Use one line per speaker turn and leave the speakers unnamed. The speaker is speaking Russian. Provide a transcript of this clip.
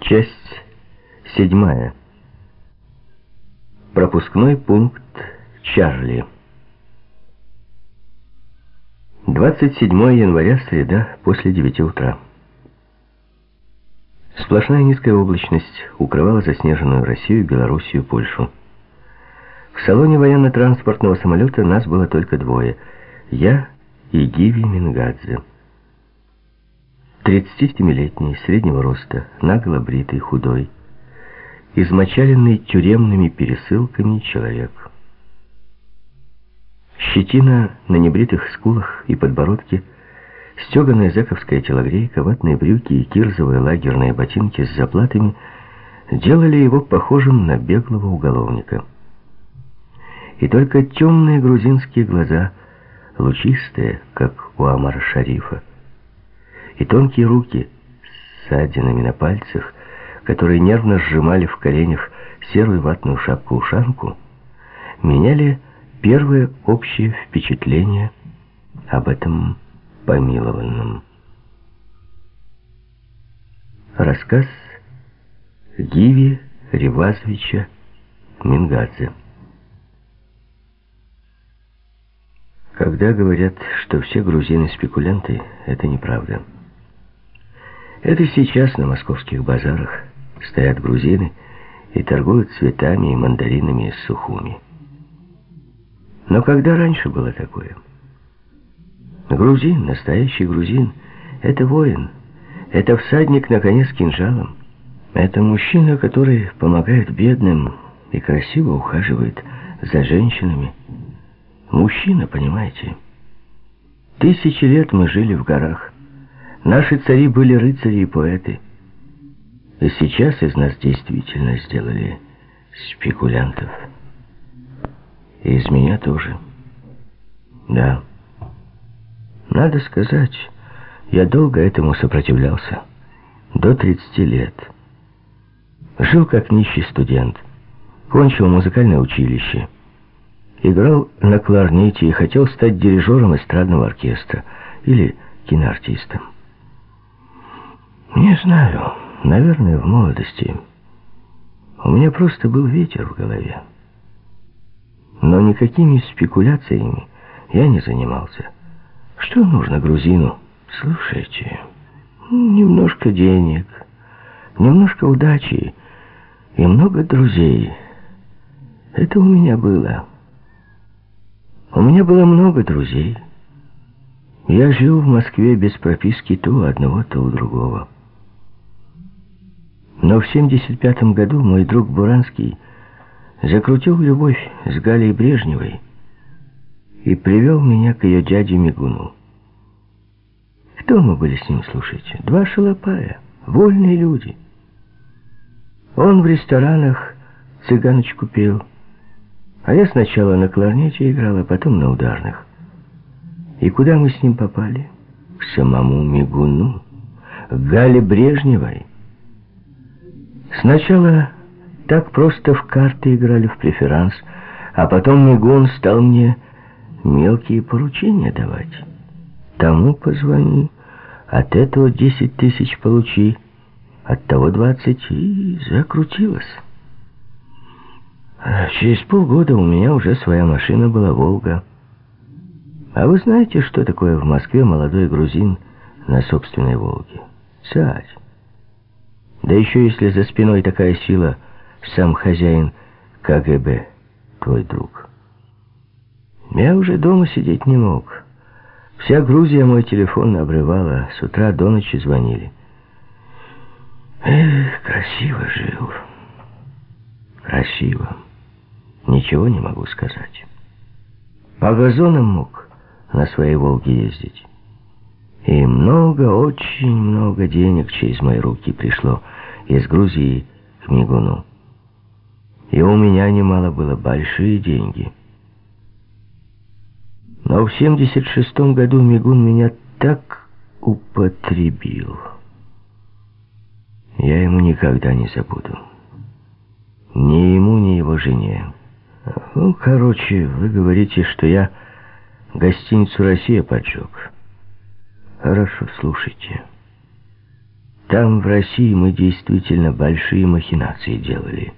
Часть седьмая. Пропускной пункт Чарли. 27 января, среда, после 9 утра. Сплошная низкая облачность укрывала заснеженную Россию, Белоруссию, Польшу. В салоне военно-транспортного самолета нас было только двое. Я и Гиви Мингадзе. 37-летний, среднего роста, нагло бритый, худой, измочаленный тюремными пересылками человек. Щетина на небритых скулах и подбородке, стеганая зэковская телогрейка, ватные брюки и кирзовые лагерные ботинки с заплатами делали его похожим на беглого уголовника. И только темные грузинские глаза, лучистые, как у Амара Шарифа, и тонкие руки с ссадинами на пальцах, которые нервно сжимали в коленях серую ватную шапку-ушанку, меняли первое общее впечатление об этом помилованном. Рассказ Гиви Ревазовича Мингадзе Когда говорят, что все грузины спекулянты, это неправда. Это сейчас на московских базарах стоят грузины и торгуют цветами и мандаринами из сухуми. Но когда раньше было такое? Грузин, настоящий грузин, это воин, это всадник на коне с кинжалом, это мужчина, который помогает бедным и красиво ухаживает за женщинами. Мужчина, понимаете? Тысячи лет мы жили в горах. Наши цари были рыцари и поэты. И сейчас из нас действительно сделали спекулянтов. И из меня тоже. Да. Надо сказать, я долго этому сопротивлялся. До 30 лет. Жил как нищий студент. Кончил музыкальное училище. Играл на кларнете и хотел стать дирижером эстрадного оркестра или киноартистом. Не знаю, наверное, в молодости. У меня просто был ветер в голове. Но никакими спекуляциями я не занимался. Что нужно грузину? Слушайте, немножко денег, немножко удачи и много друзей. Это у меня было. У меня было много друзей. Я жил в Москве без прописки то у одного, то у другого. Но в 75 году мой друг Буранский закрутил любовь с Галей Брежневой и привел меня к ее дяде Мигуну. Кто мы были с ним, слушайте? Два шалопая, вольные люди. Он в ресторанах цыганочку пел, а я сначала на кларнете играл, а потом на ударных. И куда мы с ним попали? К самому Мигуну, к Гале Брежневой. Сначала так просто в карты играли в преферанс, а потом Мигун стал мне мелкие поручения давать. Тому позвони, от этого десять тысяч получи, от того двадцать, и закрутилось. А через полгода у меня уже своя машина была «Волга». А вы знаете, что такое в Москве молодой грузин на собственной «Волге»? Сядь. Да еще если за спиной такая сила, сам хозяин КГБ, твой друг. Я уже дома сидеть не мог. Вся Грузия мой телефон обрывала, с утра до ночи звонили. Эх, красиво жил. Красиво. Ничего не могу сказать. По газонам мог на своей «Волге» ездить. И много, очень много денег через мои руки пришло из Грузии к Мигуну. И у меня немало было большие деньги. Но в 76-м году Мигун меня так употребил. Я ему никогда не забуду. Ни ему, ни его жене. Ну, короче, вы говорите, что я гостиницу «Россия» поджег. Хорошо, слушайте. Там, в России, мы действительно большие махинации делали.